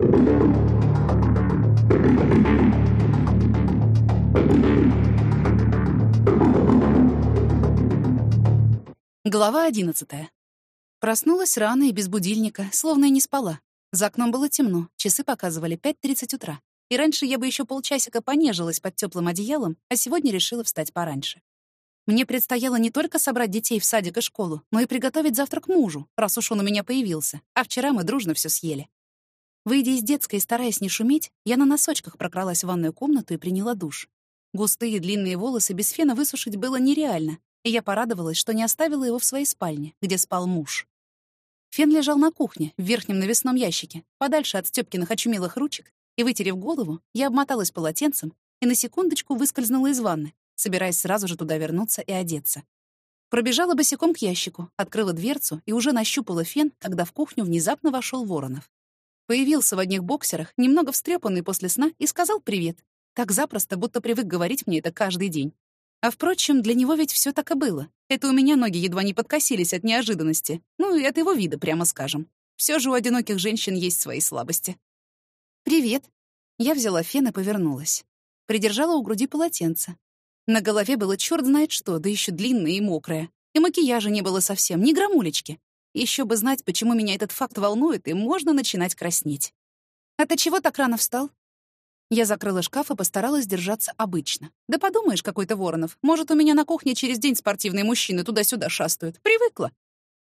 Глава одиннадцатая. Проснулась рано и без будильника, словно и не спала. За окном было темно, часы показывали 5.30 утра. И раньше я бы еще полчасика понежилась под теплым одеялом, а сегодня решила встать пораньше. Мне предстояло не только собрать детей в садик и школу, но и приготовить завтрак мужу, раз уж он у меня появился, а вчера мы дружно все съели. Выйдя из детской и стараясь не шуметь, я на носочках прокралась в ванную комнату и приняла душ. Густые длинные волосы без фена высушить было нереально, и я порадовалась, что не оставила его в своей спальне, где спал муж. Фен лежал на кухне, в верхнем навесном ящике, подальше от Стёпкиных очумелых ручек, и, вытерев голову, я обмоталась полотенцем и на секундочку выскользнула из ванны, собираясь сразу же туда вернуться и одеться. Пробежала босиком к ящику, открыла дверцу и уже нащупала фен, когда в кухню внезапно вошел Воронов. Появился в одних боксерах, немного встрепанный после сна, и сказал привет. Так запросто, будто привык говорить мне это каждый день. А впрочем, для него ведь все так и было. Это у меня ноги едва не подкосились от неожиданности. Ну, и от его вида, прямо скажем. Все же у одиноких женщин есть свои слабости. «Привет». Я взяла фен и повернулась. Придержала у груди полотенце. На голове было черт знает что, да еще длинное и мокрое. И макияжа не было совсем, ни грамулечки. Еще бы знать, почему меня этот факт волнует, и можно начинать краснеть. «А ты чего так рано встал?» Я закрыла шкаф и постаралась держаться обычно. Да подумаешь, какой-то Воронов. Может, у меня на кухне через день спортивные мужчины туда-сюда шастают. Привыкла.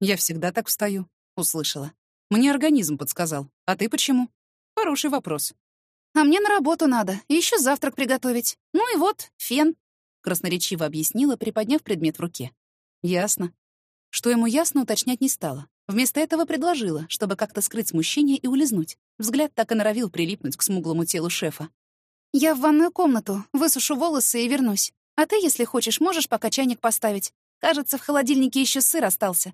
Я всегда так встаю, услышала. Мне организм подсказал. А ты почему? Хороший вопрос. А мне на работу надо, и еще завтрак приготовить. Ну и вот, фен. Красноречиво объяснила, приподняв предмет в руке. Ясно. Что ему ясно, уточнять не стала. Вместо этого предложила, чтобы как-то скрыть смущение и улизнуть. Взгляд так и норовил прилипнуть к смуглому телу шефа. «Я в ванную комнату, высушу волосы и вернусь. А ты, если хочешь, можешь пока чайник поставить. Кажется, в холодильнике еще сыр остался».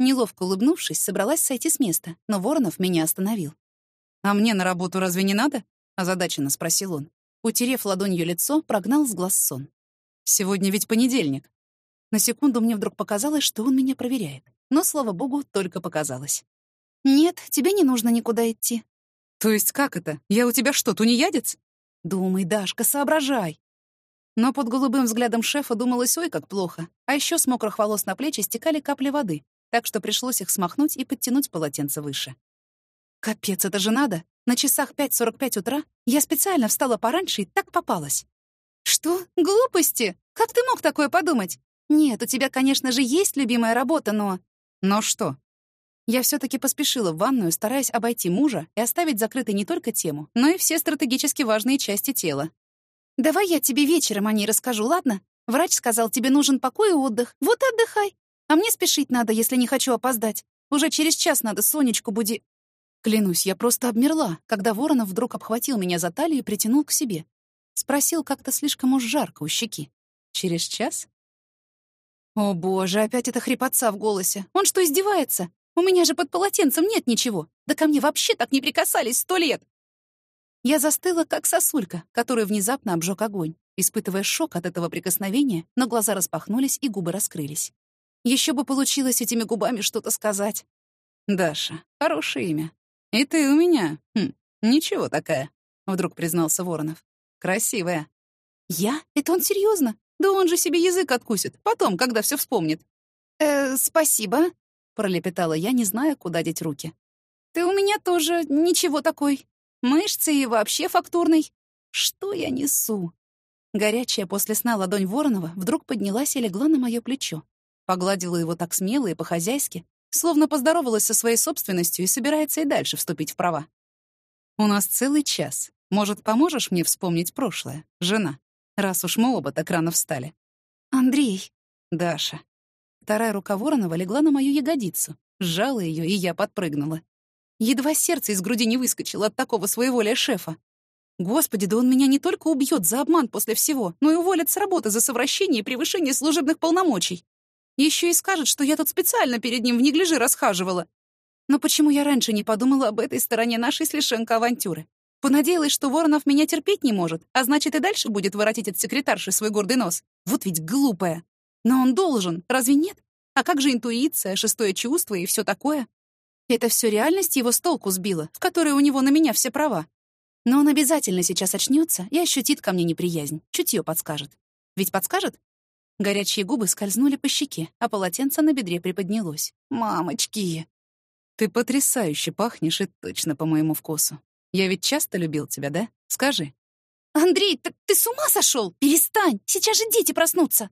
Неловко улыбнувшись, собралась сойти с места, но Воронов меня остановил. «А мне на работу разве не надо?» — озадаченно спросил он. Утерев ладонью лицо, прогнал с глаз сон. «Сегодня ведь понедельник». На секунду мне вдруг показалось, что он меня проверяет. Но, слава богу, только показалось. «Нет, тебе не нужно никуда идти». «То есть как это? Я у тебя что, тунеядец?» «Думай, Дашка, соображай». Но под голубым взглядом шефа думалось ой как плохо, а еще с мокрых волос на плечи стекали капли воды, так что пришлось их смахнуть и подтянуть полотенце выше. Капец, это же надо! На часах 5.45 утра я специально встала пораньше и так попалась. «Что? Глупости? Как ты мог такое подумать? Нет, у тебя, конечно же, есть любимая работа, но...» Но что? Я все таки поспешила в ванную, стараясь обойти мужа и оставить закрытой не только тему, но и все стратегически важные части тела. «Давай я тебе вечером о ней расскажу, ладно? Врач сказал, тебе нужен покой и отдых. Вот и отдыхай. А мне спешить надо, если не хочу опоздать. Уже через час надо Сонечку буди...» Клянусь, я просто обмерла, когда Воронов вдруг обхватил меня за талию и притянул к себе. Спросил как-то слишком уж жарко у щеки. «Через час?» О боже, опять эта хрипотца в голосе. Он что, издевается? У меня же под полотенцем нет ничего. Да ко мне вообще так не прикасались сто лет. Я застыла, как сосулька, которую внезапно обжег огонь, испытывая шок от этого прикосновения, но глаза распахнулись и губы раскрылись. Еще бы получилось этими губами что-то сказать. «Даша, хорошее имя. И ты у меня. Хм, ничего такая», — вдруг признался Воронов. «Красивая». «Я? Это он серьезно? Да он же себе язык откусит, потом, когда все вспомнит. «Э, спасибо», — пролепетала я, не зная, куда деть руки. «Ты у меня тоже ничего такой. Мышцы и вообще фактурный. Что я несу?» Горячая после сна ладонь Воронова вдруг поднялась и легла на мое плечо. Погладила его так смело и по-хозяйски, словно поздоровалась со своей собственностью и собирается и дальше вступить в права. «У нас целый час. Может, поможешь мне вспомнить прошлое, жена?» Раз уж мы оба так рано встали. «Андрей!» «Даша!» Вторая рука Воронова легла на мою ягодицу, сжала ее, и я подпрыгнула. Едва сердце из груди не выскочило от такого своеволия шефа. Господи, да он меня не только убьет за обман после всего, но и уволит с работы за совращение и превышение служебных полномочий. Еще и скажет, что я тут специально перед ним в неглиже расхаживала. Но почему я раньше не подумала об этой стороне нашей с Лишенко авантюры? Понадеялась, что Воронов меня терпеть не может, а значит, и дальше будет воротить от секретарши свой гордый нос. Вот ведь глупая. Но он должен, разве нет? А как же интуиция, шестое чувство и все такое? Это все реальность его с толку сбила, в которой у него на меня все права. Но он обязательно сейчас очнется и ощутит ко мне неприязнь, чутье подскажет. Ведь подскажет? Горячие губы скользнули по щеке, а полотенце на бедре приподнялось. «Мамочки!» «Ты потрясающе пахнешь и точно по моему вкусу. Я ведь часто любил тебя, да? Скажи». «Андрей, ты, ты с ума сошел? Перестань! Сейчас же дети проснутся!»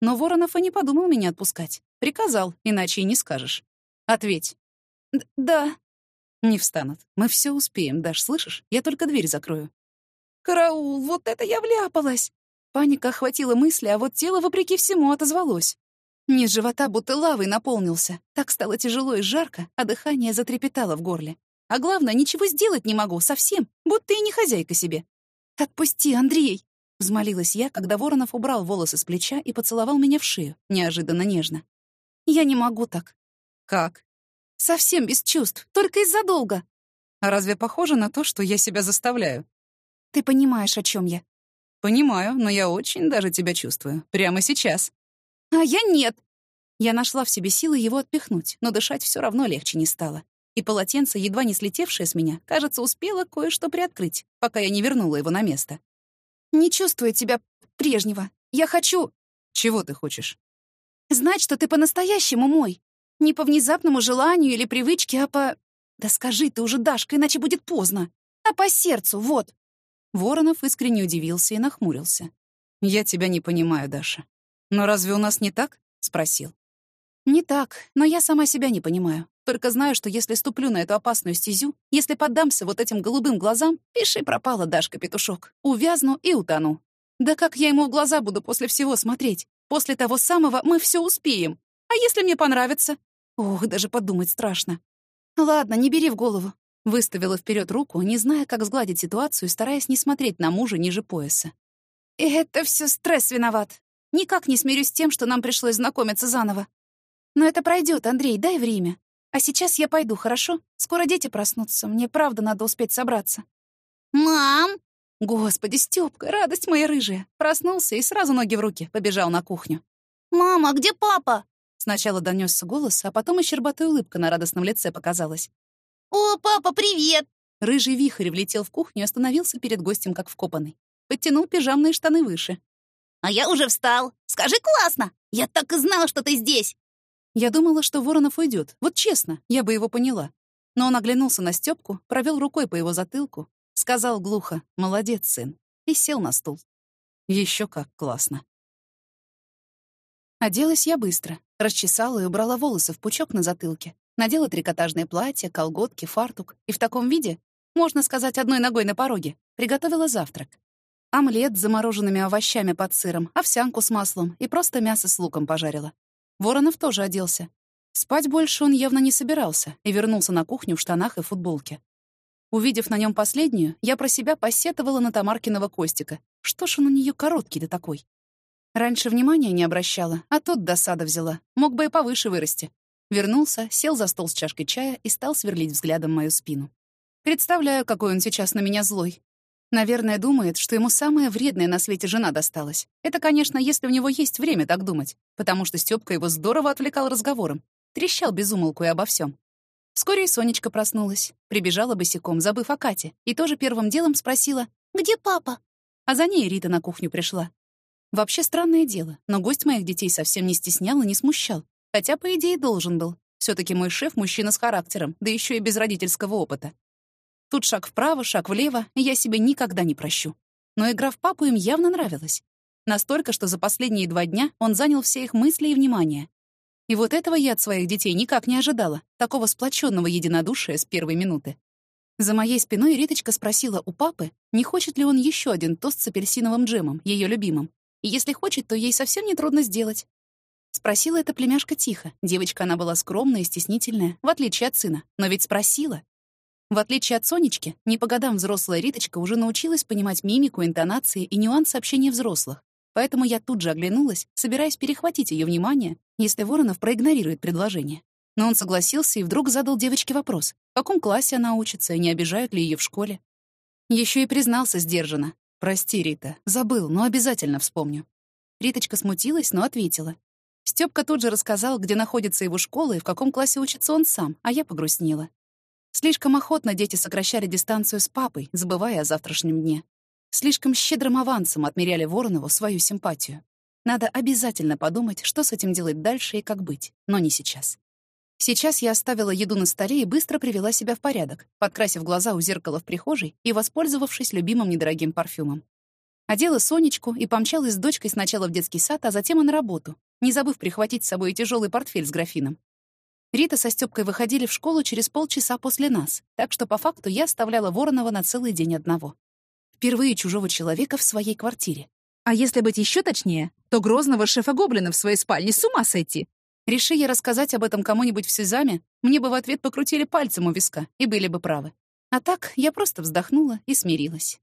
Но Воронов и не подумал меня отпускать. Приказал, иначе и не скажешь. Ответь. Д да. Не встанут. Мы все успеем, Даш, слышишь? Я только дверь закрою. Караул, вот это я вляпалась. Паника охватила мысли, а вот тело, вопреки всему, отозвалось. Низ живота будто лавой наполнился. Так стало тяжело и жарко, а дыхание затрепетало в горле. А главное, ничего сделать не могу, совсем, будто и не хозяйка себе. «Отпусти, Андрей!» — взмолилась я, когда Воронов убрал волосы с плеча и поцеловал меня в шею, неожиданно нежно. «Я не могу так». «Как?» Совсем без чувств, только из-за долга. А разве похоже на то, что я себя заставляю? Ты понимаешь, о чем я? Понимаю, но я очень даже тебя чувствую. Прямо сейчас. А я нет. Я нашла в себе силы его отпихнуть, но дышать все равно легче не стало. И полотенце, едва не слетевшее с меня, кажется, успело кое-что приоткрыть, пока я не вернула его на место. Не чувствую тебя прежнего. Я хочу... Чего ты хочешь? Знать, что ты по-настоящему мой. Не по внезапному желанию или привычке, а по... Да скажи ты уже, Дашка, иначе будет поздно. А по сердцу, вот. Воронов искренне удивился и нахмурился. «Я тебя не понимаю, Даша. Но разве у нас не так?» — спросил. «Не так, но я сама себя не понимаю. Только знаю, что если ступлю на эту опасную стезю, если поддамся вот этим голубым глазам, пиши пропала Дашка-петушок. Увязну и утону. Да как я ему в глаза буду после всего смотреть? После того самого мы все успеем. А если мне понравится? Ох, даже подумать страшно. Ладно, не бери в голову. Выставила вперед руку, не зная, как сгладить ситуацию, стараясь не смотреть на мужа ниже пояса. Это все стресс виноват. Никак не смирюсь с тем, что нам пришлось знакомиться заново. Но это пройдет, Андрей, дай время. А сейчас я пойду, хорошо? Скоро дети проснутся, мне правда надо успеть собраться. Мам! Господи, Стёпка, радость моя рыжая. Проснулся и сразу ноги в руки, побежал на кухню. Мама, где папа? Сначала донесся голос, а потом и щербатая улыбка на радостном лице показалась. «О, папа, привет!» Рыжий вихрь влетел в кухню и остановился перед гостем, как вкопанный. Подтянул пижамные штаны выше. «А я уже встал. Скажи, классно! Я так и знала, что ты здесь!» Я думала, что Воронов уйдет. Вот честно, я бы его поняла. Но он оглянулся на Стёпку, провел рукой по его затылку, сказал глухо «Молодец, сын», и сел на стул. Еще как классно. Оделась я быстро, расчесала и убрала волосы в пучок на затылке, надела трикотажное платье, колготки, фартук, и в таком виде, можно сказать, одной ногой на пороге, приготовила завтрак. Омлет с замороженными овощами под сыром, овсянку с маслом и просто мясо с луком пожарила. Воронов тоже оделся. Спать больше он явно не собирался и вернулся на кухню в штанах и футболке. Увидев на нем последнюю, я про себя посетовала на Тамаркиного Костика. Что ж он у нее короткий-то такой? Раньше внимания не обращала, а тут досада взяла. Мог бы и повыше вырасти. Вернулся, сел за стол с чашкой чая и стал сверлить взглядом мою спину. Представляю, какой он сейчас на меня злой. Наверное, думает, что ему самая вредная на свете жена досталась. Это, конечно, если у него есть время так думать, потому что Стёпка его здорово отвлекал разговором. Трещал без умолку и обо всем. Вскоре и Сонечка проснулась, прибежала босиком, забыв о Кате, и тоже первым делом спросила «Где папа?». А за ней Рита на кухню пришла. Вообще странное дело, но гость моих детей совсем не стеснял и не смущал. Хотя, по идее, должен был. все таки мой шеф — мужчина с характером, да еще и без родительского опыта. Тут шаг вправо, шаг влево, я себе никогда не прощу. Но игра в папу им явно нравилась. Настолько, что за последние два дня он занял все их мысли и внимание. И вот этого я от своих детей никак не ожидала, такого сплоченного единодушия с первой минуты. За моей спиной Риточка спросила у папы, не хочет ли он еще один тост с апельсиновым джемом, ее любимым. И если хочет, то ей совсем нетрудно сделать. Спросила эта племяшка тихо. Девочка она была скромная и стеснительная, в отличие от сына. Но ведь спросила. В отличие от Сонечки, не по годам взрослая Риточка уже научилась понимать мимику, интонации и нюансы общения взрослых. Поэтому я тут же оглянулась, собираясь перехватить ее внимание, если Воронов проигнорирует предложение. Но он согласился и вдруг задал девочке вопрос, в каком классе она учится и не обижают ли ее в школе. Еще и признался сдержанно. «Прости, Рита, забыл, но обязательно вспомню». Риточка смутилась, но ответила. Стёпка тут же рассказал, где находится его школа и в каком классе учится он сам, а я погрустнела. Слишком охотно дети сокращали дистанцию с папой, забывая о завтрашнем дне. Слишком щедрым авансом отмеряли Воронову свою симпатию. Надо обязательно подумать, что с этим делать дальше и как быть, но не сейчас. Сейчас я оставила еду на столе и быстро привела себя в порядок, подкрасив глаза у зеркала в прихожей и воспользовавшись любимым недорогим парфюмом. Одела Сонечку и помчалась с дочкой сначала в детский сад, а затем и на работу, не забыв прихватить с собой тяжелый портфель с графином. Рита со Стёпкой выходили в школу через полчаса после нас, так что по факту я оставляла Воронова на целый день одного. Впервые чужого человека в своей квартире. А если быть еще точнее, то грозного шефа Гоблина в своей спальне с ума сойти. Реши я рассказать об этом кому-нибудь в Сезаме, мне бы в ответ покрутили пальцем у виска и были бы правы. А так я просто вздохнула и смирилась.